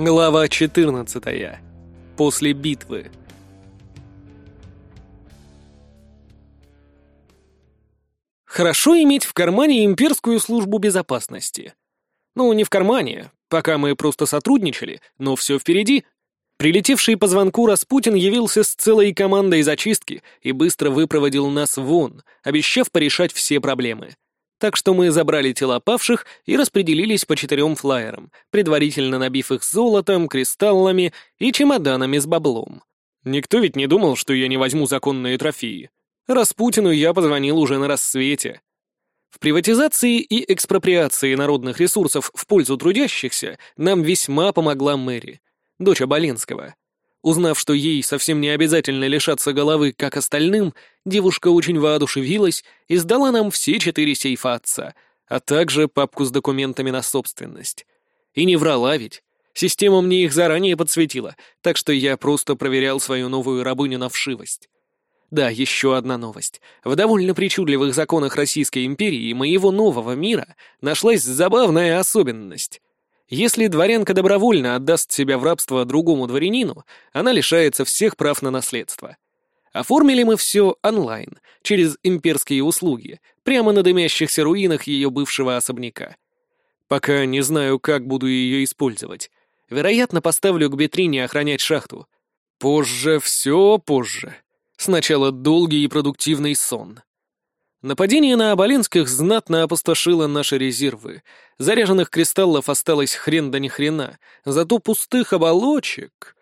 Глава 14. После битвы. Хорошо иметь в кармане имперскую службу безопасности. Ну, не в кармане, пока мы просто сотрудничали, но все впереди. Прилетевший по звонку Распутин явился с целой командой зачистки и быстро выпроводил нас вон, обещав порешать все проблемы. Так что мы забрали тела павших и распределились по четырем флайерам, предварительно набив их золотом, кристаллами и чемоданами с баблом. Никто ведь не думал, что я не возьму законные трофеи. Распутину я позвонил уже на рассвете. В приватизации и экспроприации народных ресурсов в пользу трудящихся нам весьма помогла Мэри, дочь Аболенского. Узнав, что ей совсем не обязательно лишаться головы, как остальным, девушка очень воодушевилась и сдала нам все четыре сейфа отца, а также папку с документами на собственность. И не врала ведь. Система мне их заранее подсветила, так что я просто проверял свою новую рабыню на вшивость. Да, еще одна новость. В довольно причудливых законах Российской империи и моего нового мира нашлась забавная особенность. Если дворянка добровольно отдаст себя в рабство другому дворянину, она лишается всех прав на наследство. Оформили мы все онлайн, через имперские услуги, прямо на дымящихся руинах ее бывшего особняка. Пока не знаю, как буду ее использовать. Вероятно, поставлю к Бетрине охранять шахту. Позже, все позже. Сначала долгий и продуктивный сон. Нападение на Оболенских знатно опустошило наши резервы. Заряженных кристаллов осталось хрен да ни хрена, зато пустых оболочек...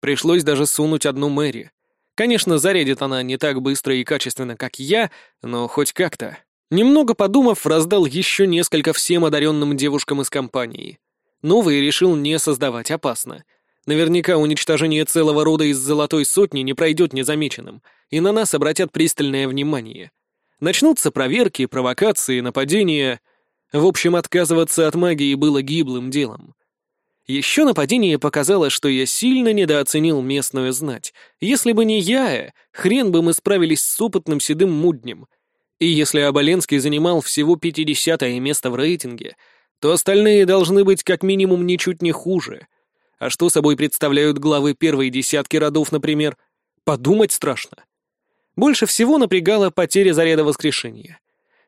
Пришлось даже сунуть одну Мэри. Конечно, зарядит она не так быстро и качественно, как я, но хоть как-то. Немного подумав, раздал еще несколько всем одаренным девушкам из компании. Новые решил не создавать, опасно. Наверняка уничтожение целого рода из Золотой Сотни не пройдет незамеченным, и на нас обратят пристальное внимание — Начнутся проверки, провокации, нападения. В общем, отказываться от магии было гиблым делом. Еще нападение показало, что я сильно недооценил местную знать. Если бы не я, хрен бы мы справились с опытным седым муднем. И если Оболенский занимал всего 50-е место в рейтинге, то остальные должны быть как минимум ничуть не хуже. А что собой представляют главы первой десятки родов, например? Подумать страшно. Больше всего напрягала потеря заряда воскрешения.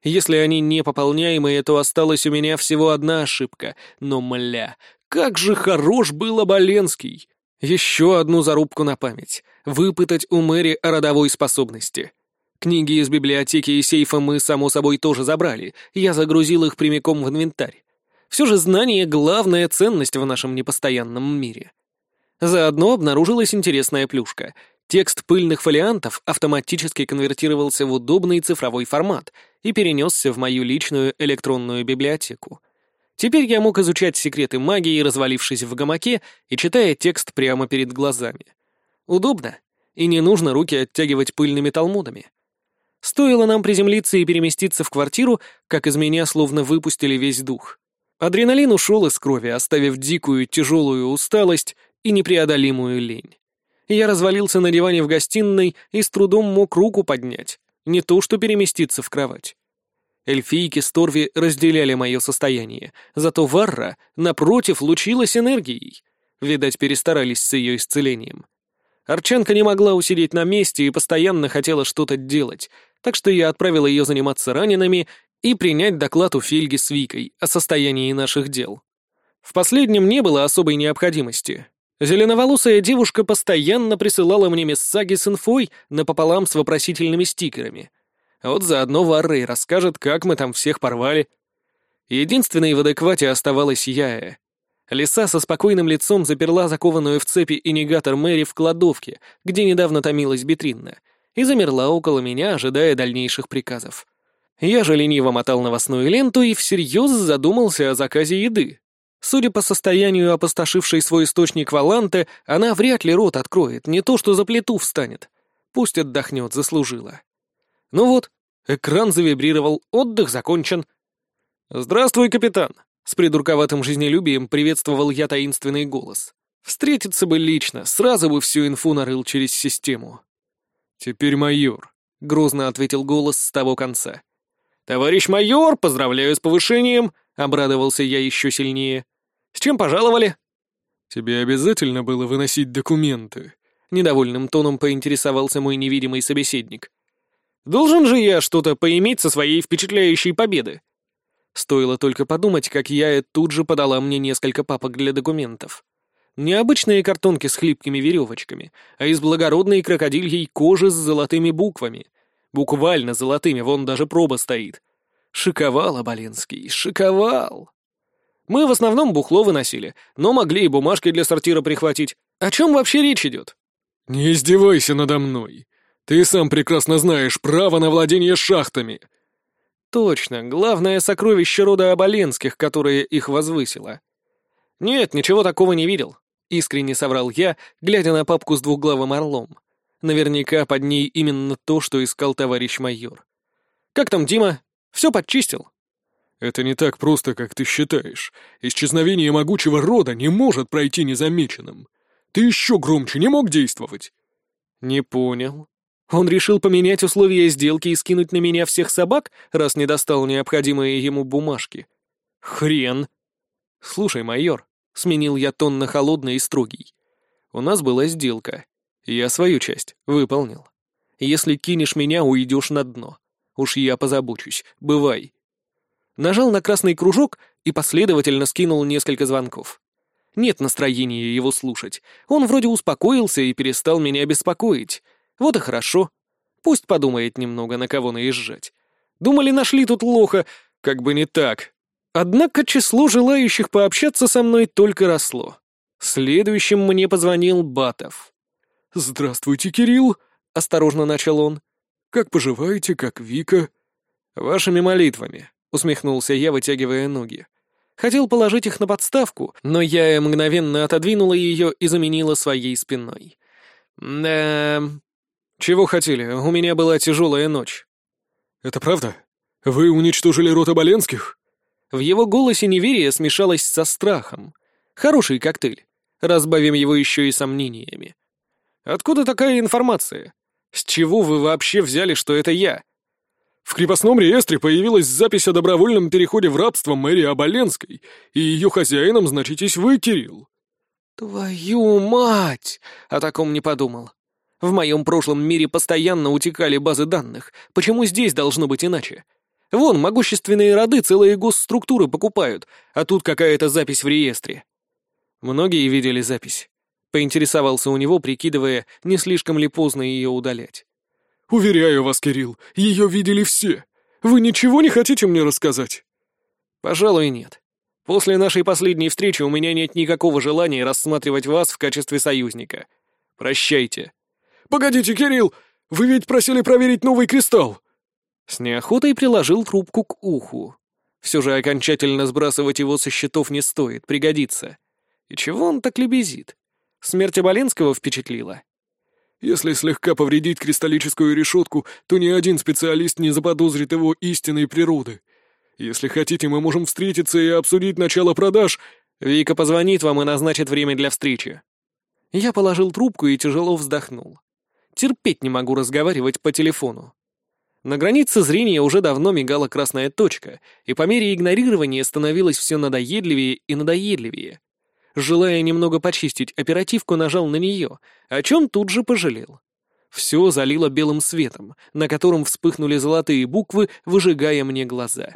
Если они не пополняемые, то осталась у меня всего одна ошибка. Но, мля, как же хорош был Оболенский! Еще одну зарубку на память. Выпытать у Мэри о родовой способности. Книги из библиотеки и сейфа мы, само собой, тоже забрали. Я загрузил их прямиком в инвентарь. Все же знание — главная ценность в нашем непостоянном мире. Заодно обнаружилась интересная плюшка — Текст пыльных фолиантов автоматически конвертировался в удобный цифровой формат и перенесся в мою личную электронную библиотеку. Теперь я мог изучать секреты магии, развалившись в гамаке и читая текст прямо перед глазами. Удобно, и не нужно руки оттягивать пыльными талмудами. Стоило нам приземлиться и переместиться в квартиру, как из меня словно выпустили весь дух. Адреналин ушел из крови, оставив дикую, тяжелую усталость и непреодолимую лень. Я развалился на диване в гостиной и с трудом мог руку поднять, не то что переместиться в кровать. Эльфийки с Торви разделяли мое состояние, зато Варра, напротив, лучилась энергией. Видать, перестарались с ее исцелением. Арчанка не могла усидеть на месте и постоянно хотела что-то делать, так что я отправил ее заниматься ранеными и принять доклад у Фельги с Викой о состоянии наших дел. В последнем не было особой необходимости. Зеленоволосая девушка постоянно присылала мне мессаги с инфой напополам с вопросительными стикерами. Вот заодно Варрей расскажет, как мы там всех порвали. Единственной в адеквате оставалась Яя. Лиса со спокойным лицом заперла закованную в цепи инегатор Мэри в кладовке, где недавно томилась Бетринна, и замерла около меня, ожидая дальнейших приказов. Я же лениво мотал новостную ленту и всерьез задумался о заказе еды. Судя по состоянию опустошившей свой источник Валанты, она вряд ли рот откроет, не то что за плиту встанет. Пусть отдохнет, заслужила. Ну вот, экран завибрировал, отдых закончен. «Здравствуй, капитан!» С придурковатым жизнелюбием приветствовал я таинственный голос. Встретиться бы лично, сразу бы всю инфу нарыл через систему. «Теперь майор», — грозно ответил голос с того конца. «Товарищ майор, поздравляю с повышением!» — обрадовался я еще сильнее. «С чем пожаловали?» «Тебе обязательно было выносить документы?» — недовольным тоном поинтересовался мой невидимый собеседник. «Должен же я что-то поиметь со своей впечатляющей победы?» Стоило только подумать, как я тут же подала мне несколько папок для документов. Необычные картонки с хлипкими веревочками, а из благородной крокодильей кожи с золотыми буквами. Буквально золотыми, вон даже проба стоит. Шиковал Оболенский, шиковал. Мы в основном бухло выносили, но могли и бумажки для сортира прихватить. О чем вообще речь идет? «Не издевайся надо мной. Ты сам прекрасно знаешь право на владение шахтами». Точно, главное сокровище рода Оболенских, которое их возвысило. Нет, ничего такого не видел. Искренне соврал я, глядя на папку с двуглавым орлом. Наверняка под ней именно то, что искал товарищ майор. «Как там Дима? Все подчистил?» «Это не так просто, как ты считаешь. Исчезновение могучего рода не может пройти незамеченным. Ты еще громче не мог действовать?» «Не понял. Он решил поменять условия сделки и скинуть на меня всех собак, раз не достал необходимые ему бумажки? Хрен!» «Слушай, майор, Сменил я тон на холодный и строгий. У нас была сделка. Я свою часть выполнил. Если кинешь меня, уйдешь на дно. Уж я позабочусь. Бывай. Нажал на красный кружок и последовательно скинул несколько звонков. Нет настроения его слушать. Он вроде успокоился и перестал меня беспокоить. Вот и хорошо. Пусть подумает немного, на кого наезжать. Думали, нашли тут лоха. Как бы не так. Однако число желающих пообщаться со мной только росло. Следующим мне позвонил Батов. «Здравствуйте, Кирилл», — осторожно начал он. «Как поживаете, как Вика?» «Вашими молитвами», — усмехнулся я, вытягивая ноги. Хотел положить их на подставку, но я мгновенно отодвинула ее и заменила своей спиной. «Да... Чего хотели? У меня была тяжелая ночь». «Это правда? Вы уничтожили рот Оболенских?» В его голосе неверие смешалось со страхом. Хороший коктейль. Разбавим его еще и сомнениями. Откуда такая информация? С чего вы вообще взяли, что это я? В крепостном реестре появилась запись о добровольном переходе в рабство мэрии Оболенской, и ее хозяином значитесь вы, Кирилл. Твою мать! О таком не подумал. В моем прошлом мире постоянно утекали базы данных. Почему здесь должно быть иначе? Вон, могущественные роды целые госструктуры покупают, а тут какая-то запись в реестре. Многие видели запись. Поинтересовался у него, прикидывая, не слишком ли поздно ее удалять. «Уверяю вас, Кирилл, ее видели все. Вы ничего не хотите мне рассказать?» «Пожалуй, нет. После нашей последней встречи у меня нет никакого желания рассматривать вас в качестве союзника. Прощайте». «Погодите, Кирилл, вы ведь просили проверить новый кристалл!» С неохотой приложил трубку к уху. Все же окончательно сбрасывать его со счетов не стоит, пригодится. И чего он так лебезит? Смерть Оболенского впечатлила. Если слегка повредить кристаллическую решетку, то ни один специалист не заподозрит его истинной природы. Если хотите, мы можем встретиться и обсудить начало продаж. Вика позвонит вам и назначит время для встречи. Я положил трубку и тяжело вздохнул. Терпеть не могу разговаривать по телефону. На границе зрения уже давно мигала красная точка, и по мере игнорирования становилось все надоедливее и надоедливее. Желая немного почистить оперативку, нажал на нее, о чем тут же пожалел. Все залило белым светом, на котором вспыхнули золотые буквы, выжигая мне глаза.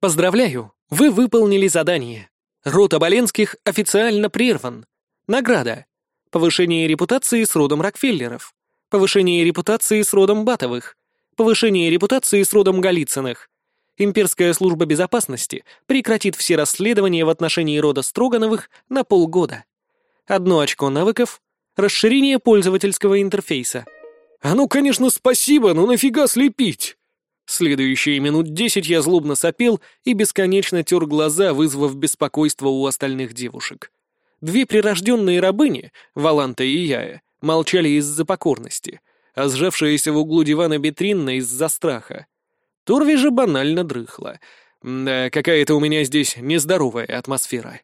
«Поздравляю! Вы выполнили задание. Род Оболенских официально прерван. Награда. Повышение репутации с родом Рокфеллеров. Повышение репутации с родом Батовых повышение репутации с родом Голицыных. Имперская служба безопасности прекратит все расследования в отношении рода Строгановых на полгода. Одно очко навыков, расширение пользовательского интерфейса. А ну, конечно, спасибо, но нафига слепить? Следующие минут десять я злобно сопел и бесконечно тер глаза, вызвав беспокойство у остальных девушек. Две прирожденные рабыни, Валанта и Яя, молчали из-за покорности — а сжавшаяся в углу дивана Бетринна из-за страха. Турви же банально дрыхла. Да, какая-то у меня здесь нездоровая атмосфера.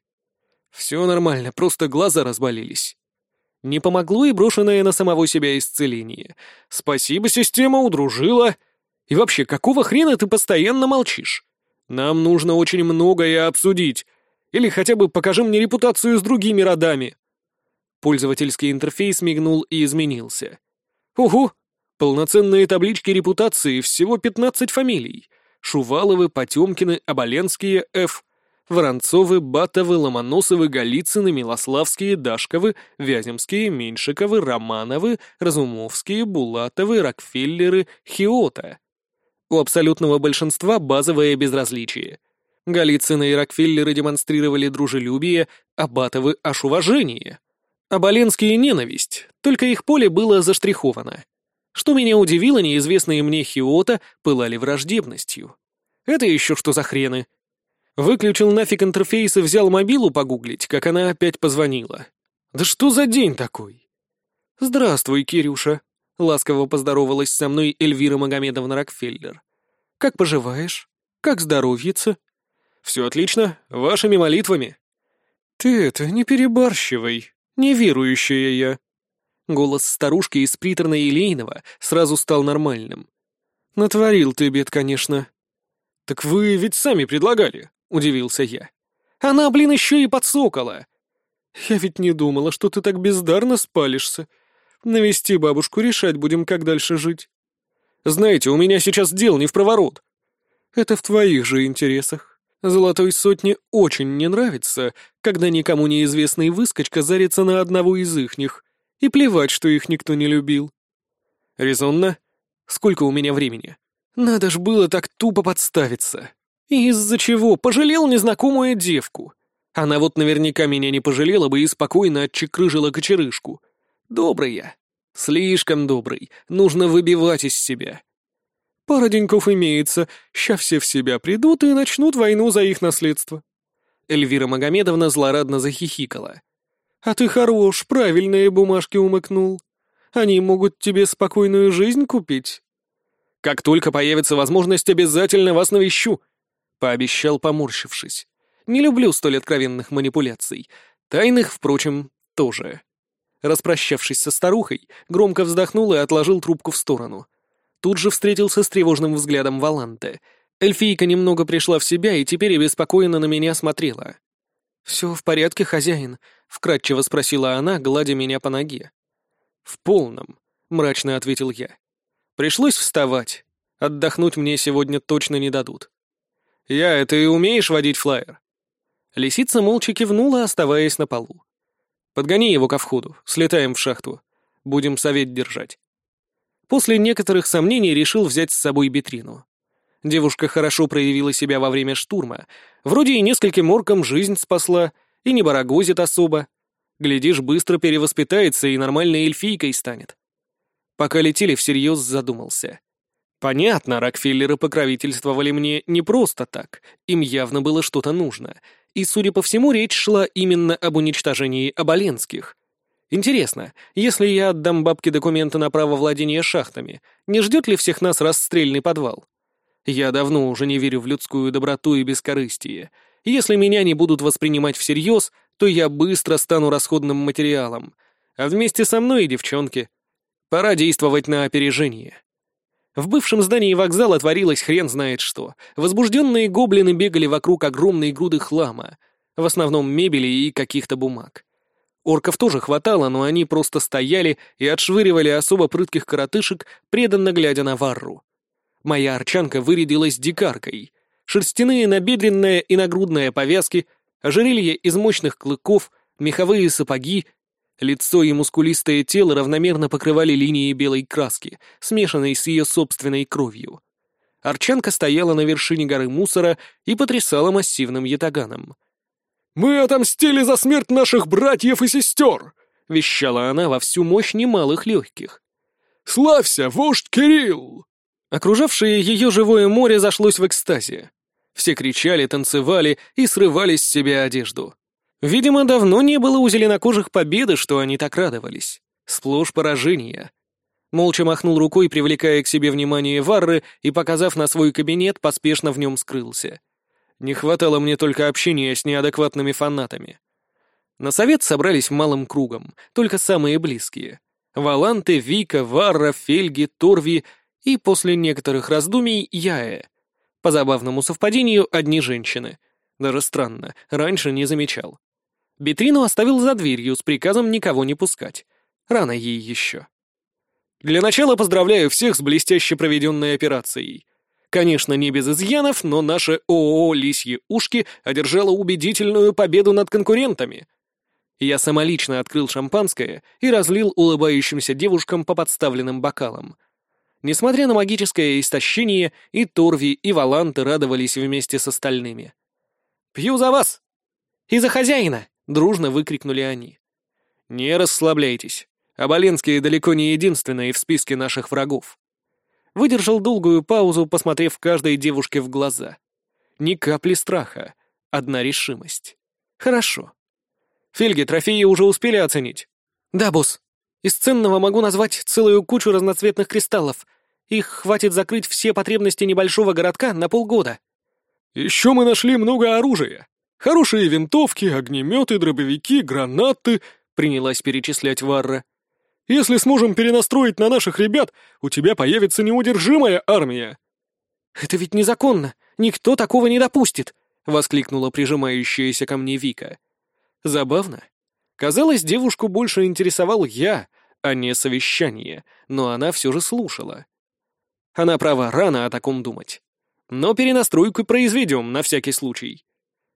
Все нормально, просто глаза разболелись. Не помогло и брошенное на самого себя исцеление. Спасибо, система удружила. И вообще, какого хрена ты постоянно молчишь? Нам нужно очень многое обсудить. Или хотя бы покажи мне репутацию с другими родами. Пользовательский интерфейс мигнул и изменился. Угу! Полноценные таблички репутации, всего 15 фамилий. Шуваловы, Потемкины, Оболенские, Ф. Воронцовы, Батовы, Ломоносовы, Голицыны, Милославские, Дашковы, Вяземские, Меньшиковы, Романовы, Разумовские, Булатовы, Рокфеллеры, Хиота. У абсолютного большинства базовое безразличие. Голицыны и Рокфеллеры демонстрировали дружелюбие, а Батовы — аж уважение. А Боленские — ненависть, только их поле было заштриховано. Что меня удивило, неизвестные мне Хиота пылали враждебностью. Это еще что за хрены? Выключил нафиг интерфейс и взял мобилу погуглить, как она опять позвонила. Да что за день такой? «Здравствуй, Кирюша», — ласково поздоровалась со мной Эльвира Магомедовна Рокфеллер. «Как поживаешь? Как здоровьица?» «Все отлично, вашими молитвами». «Ты это, не перебарщивай, неверующая я». Голос старушки из приторно-елейного сразу стал нормальным. «Натворил ты бед, конечно». «Так вы ведь сами предлагали», — удивился я. «Она, блин, еще и подсокола». «Я ведь не думала, что ты так бездарно спалишься. Навести бабушку, решать будем, как дальше жить». «Знаете, у меня сейчас дел не в проворот». «Это в твоих же интересах. Золотой сотне очень не нравится, когда никому неизвестный выскочка зарится на одного из ихних, и плевать, что их никто не любил». «Резонно? Сколько у меня времени?» «Надо ж было так тупо подставиться. И из-за чего? Пожалел незнакомую девку. Она вот наверняка меня не пожалела бы и спокойно отчекрыжила кочерышку. Добрый я. Слишком добрый. Нужно выбивать из себя. Пара деньков имеется, ща все в себя придут и начнут войну за их наследство. Эльвира Магомедовна злорадно захихикала. «А ты хорош, правильные бумажки умыкнул. Они могут тебе спокойную жизнь купить». «Как только появится возможность, обязательно вас навещу», — пообещал, поморщившись. «Не люблю столь откровенных манипуляций. Тайных, впрочем, тоже». Распрощавшись со старухой, громко вздохнул и отложил трубку в сторону. Тут же встретился с тревожным взглядом Валанте. Эльфийка немного пришла в себя и теперь беспокойно на меня смотрела. «Все в порядке, хозяин?» — вкратчиво спросила она, гладя меня по ноге. «В полном», — мрачно ответил я. «Пришлось вставать. Отдохнуть мне сегодня точно не дадут». «Я, ты умеешь водить флайер?» Лисица молча кивнула, оставаясь на полу. Подгони его ко входу, слетаем в шахту. Будем совет держать. После некоторых сомнений решил взять с собой Бетрину. Девушка хорошо проявила себя во время штурма. Вроде и нескольким оркам жизнь спасла, и не барагозит особо. Глядишь, быстро перевоспитается и нормальной эльфийкой станет. Пока летели, всерьез задумался. Понятно, Рокфеллеры покровительствовали мне не просто так, им явно было что-то нужно — и, судя по всему, речь шла именно об уничтожении Оболенских. Интересно, если я отдам бабке документы на право владения шахтами, не ждет ли всех нас расстрельный подвал? Я давно уже не верю в людскую доброту и бескорыстие. Если меня не будут воспринимать всерьез, то я быстро стану расходным материалом. А вместе со мной и девчонки. Пора действовать на опережение. В бывшем здании вокзала творилось хрен знает что. Возбужденные гоблины бегали вокруг огромной груды хлама, в основном мебели и каких-то бумаг. Орков тоже хватало, но они просто стояли и отшвыривали особо прытких коротышек, преданно глядя на Варру. Моя арчанка вырядилась дикаркой. Шерстяные набедренная и нагрудная повязки, ожерелье из мощных клыков, меховые сапоги Лицо и мускулистое тело равномерно покрывали линии белой краски, смешанной с ее собственной кровью. Арчанка стояла на вершине горы мусора и потрясала массивным ятаганом. «Мы отомстили за смерть наших братьев и сестер!» — вещала она во всю мощь немалых легких. «Славься, вождь Кирилл!» Окружавшее ее живое море зашлось в экстазе. Все кричали, танцевали и срывали с себя одежду. Видимо, давно не было у зеленокожих победы, что они так радовались. Сплошь поражения. Молча махнул рукой, привлекая к себе внимание Варры, и, показав на свой кабинет, поспешно в нем скрылся. Не хватало мне только общения с неадекватными фанатами. На совет собрались малым кругом, только самые близкие. Валанты, Вика, Варра, Фельги, Торви и, после некоторых раздумий, Яэ. По забавному совпадению, одни женщины. Даже странно, раньше не замечал. Бетрину оставил за дверью с приказом никого не пускать. Рано ей еще. Для начала поздравляю всех с блестяще проведенной операцией. Конечно, не без изъянов, но наше ООО «Лисьи ушки» одержало убедительную победу над конкурентами. Я самолично открыл шампанское и разлил улыбающимся девушкам по подставленным бокалам. Несмотря на магическое истощение, и Торви, и Валанты радовались вместе с остальными. «Пью за вас!» «И за хозяина!» — дружно выкрикнули они. «Не расслабляйтесь. Оболенские далеко не единственные в списке наших врагов». Выдержал долгую паузу, посмотрев каждой девушке в глаза. Ни капли страха, одна решимость. «Хорошо. Фильги, трофеи уже успели оценить?» «Да, босс. Из ценного могу назвать целую кучу разноцветных кристаллов. Их хватит закрыть все потребности небольшого городка на полгода». «Еще мы нашли много оружия. Хорошие винтовки, огнеметы, дробовики, гранаты», — принялась перечислять Варра. «Если сможем перенастроить на наших ребят, у тебя появится неудержимая армия». «Это ведь незаконно. Никто такого не допустит», — воскликнула прижимающаяся ко мне Вика. Забавно. Казалось, девушку больше интересовал я, а не совещание, но она все же слушала. Она права, рано о таком думать. Но перенастройку произведем, на всякий случай.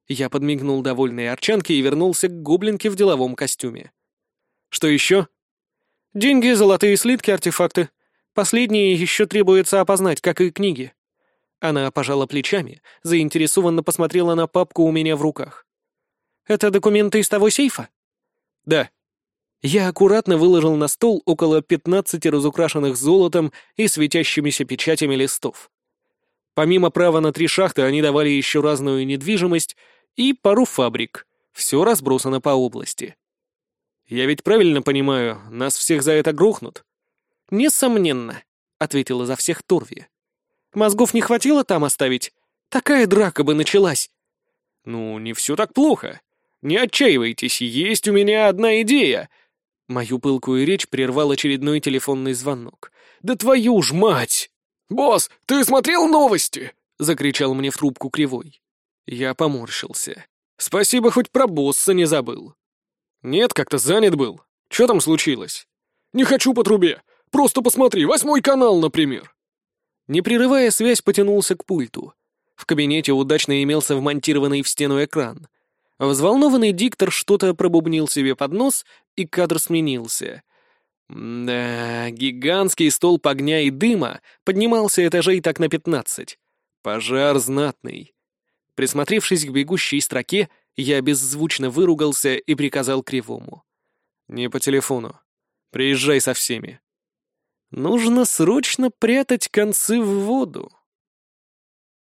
Я подмигнул довольной арчанке и вернулся к гоблинке в деловом костюме. Что еще? Деньги, золотые слитки, артефакты. Последние еще требуется опознать, как и книги. Она пожала плечами, заинтересованно посмотрела на папку у меня в руках. «Это документы из того сейфа?» «Да». Я аккуратно выложил на стол около пятнадцати разукрашенных золотом и светящимися печатями листов. Помимо права на три шахты, они давали еще разную недвижимость и пару фабрик. Все разбросано по области. «Я ведь правильно понимаю, нас всех за это грохнут?» «Несомненно», — ответила за всех Торви. «Мозгов не хватило там оставить? Такая драка бы началась». «Ну, не все так плохо. Не отчаивайтесь, есть у меня одна идея!» Мою пылкую речь прервал очередной телефонный звонок. «Да твою ж мать!» «Босс, ты смотрел новости?» — закричал мне в трубку Кривой. Я поморщился. «Спасибо, хоть про босса не забыл». «Нет, как-то занят был. Что там случилось?» «Не хочу по трубе. Просто посмотри, восьмой канал, например». Не прерывая связь, потянулся к пульту. В кабинете удачно имелся вмонтированный в стену экран. Взволнованный диктор что-то пробубнил себе под нос, и кадр сменился. Да, гигантский столб огня и дыма поднимался этажей так на пятнадцать. Пожар знатный. Присмотревшись к бегущей строке, я беззвучно выругался и приказал Кривому. «Не по телефону. Приезжай со всеми». Нужно срочно прятать концы в воду.